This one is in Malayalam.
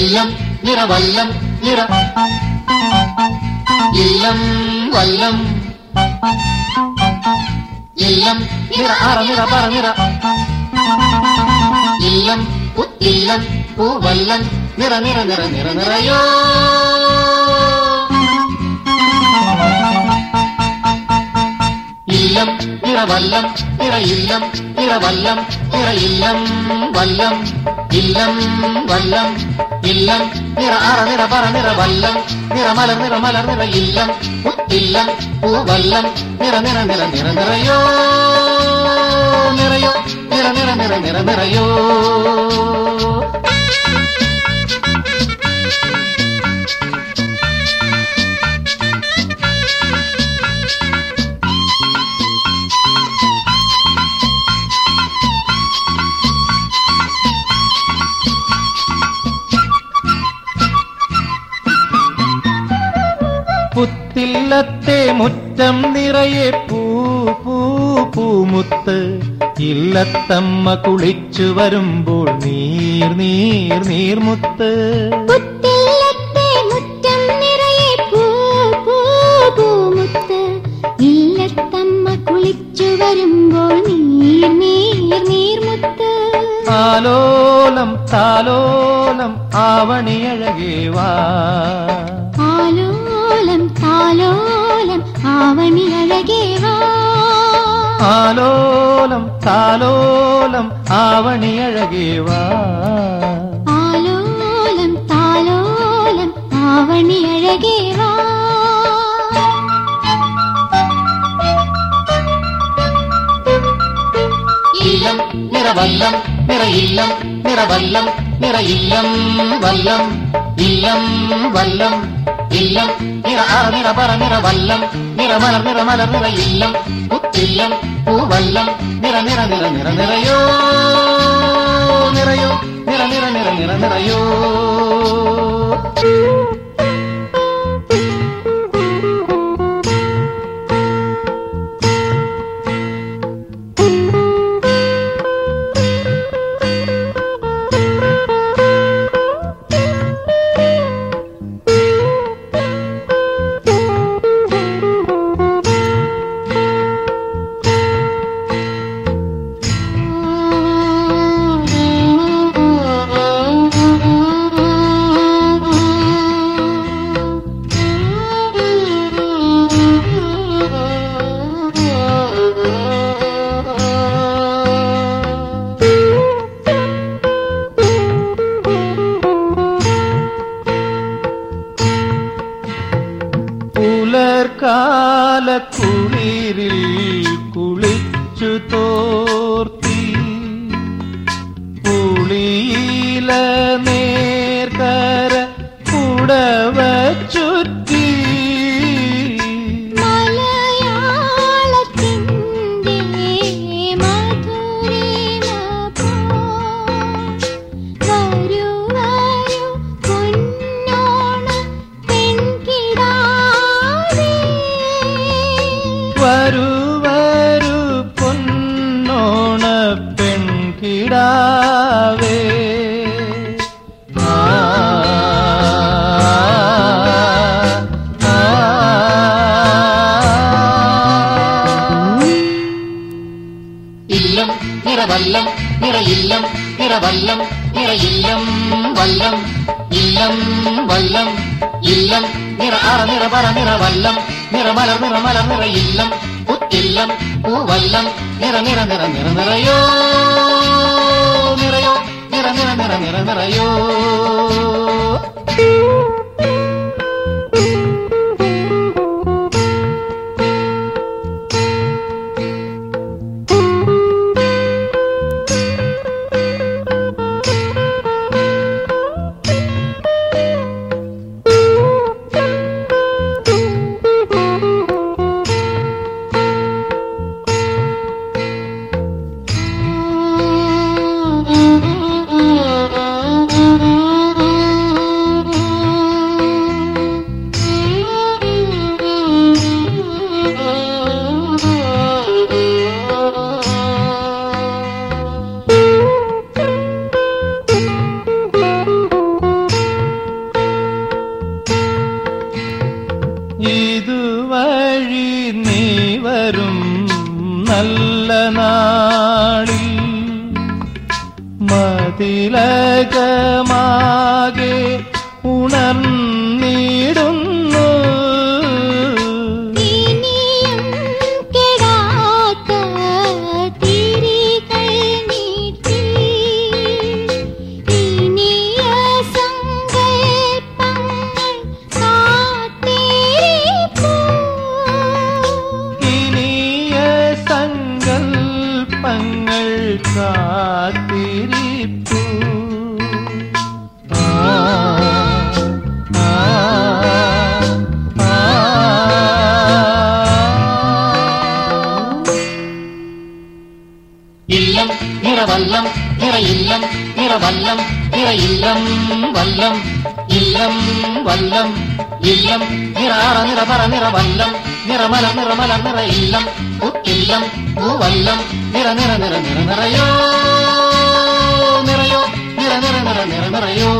ഇല്ലം നിറവല്ലം നിറ ഇല്ലം വല്ലം ഇല്ലം നിറ അറ നിറ പറ നിറ ഇല്ലം പുത്തില്ലം പൂവല്ലം നിറ നിറ നിറ നിറ നിറയോ ഇല്ലം നിറവല്ലം നിറയില്ലം നിറവല്ലം ഇല്ലം വല്ലം ഇല്ലം വല്ലം ഇല്ലം. നിറ അറ നിറ പറ നിറ വല്ലം. നിറമലർ നിറമലർ നിറ ഇല്ലം. മുത്തില്ലം പൂവല്ലം. നിറ നിറ നിറ നിറ നിറയോ നിറയോ. നിറ നിറ നിറ നിറ നിറയോ. പുത്തില്ലത്തെ മുറ്റം നിറയെ പൂ പൂ പൂമുത്ത്. ഇല്ലത്തമ്മ കുളിച്ചു വരുമ്പോൾ നീർ നീർ നീർമുത്ത്. ആലോലം താലോലം ആവണിയഴകേ വാ. ആലോലം താലോലം ആവണി അഴകേവാ ആലോലം താലോലം ആവണിയഴകേ വാ. ആലോലം താലോലം ആവണി അഴകേ വാ. ഇല്ലം നിറവല്ലം നിറയില്ലം നിറവല്ലം നിറയില്ലം വല്ലം ഇല്ലം വല്ലം. ഇല്ലം നിറ അറ നിറ പറ നിറവല്ലം നിറമലർ നിറമലർ നിറ ഇല്ലം. പുത്തില്ലം പൂവല്ലം. നിറ നിറ നിറ നിറ നിറയോ നിറയോ. നിറ നിറ നിറ നിറ നിറയോ. പുലർക്കാല കുളിരിൽ കുളിച്ചു തോർത്തി ആ. ഇല്ലം നിറവല്ലം നിറയില്ലം നിറവല്ലം നിറയില്ലം വല്ലം. ഇല്ലം വല്ലം ഇല്ലം നിറ അറ നിറ പറ നിറവല്ലം. നിറമല നിറയില്ലം. പുത്തില്ലം പൂവല്ലം നിറ നിറ നിറ നിറ നിറയോ. നിറയോ നിറ നിറ നിറ നിറ നിറയോ. இதுவழி நீ வரும் நல்ல நாளில். மதிலகமாகே உணர்ந்த കാത്തിരിപ്പൂ. ഇല്ലം നിറവല്ലം നിറയില്ലം നിറവല്ലം നിറയില്ലം വല്ലം. ഇല്ലം വല്ലം ഇല്ലം നിറാറ നിറപറ നിറവല്ലം. നിറമലർ നിറമലർ നിറയില്ലം മുത്തില്ലം മൂവല്ലം നിറ നിറ നിറ നിറ നിറയോ നിറയോ നിറ നിറ നിറ നിറ നിറയോ.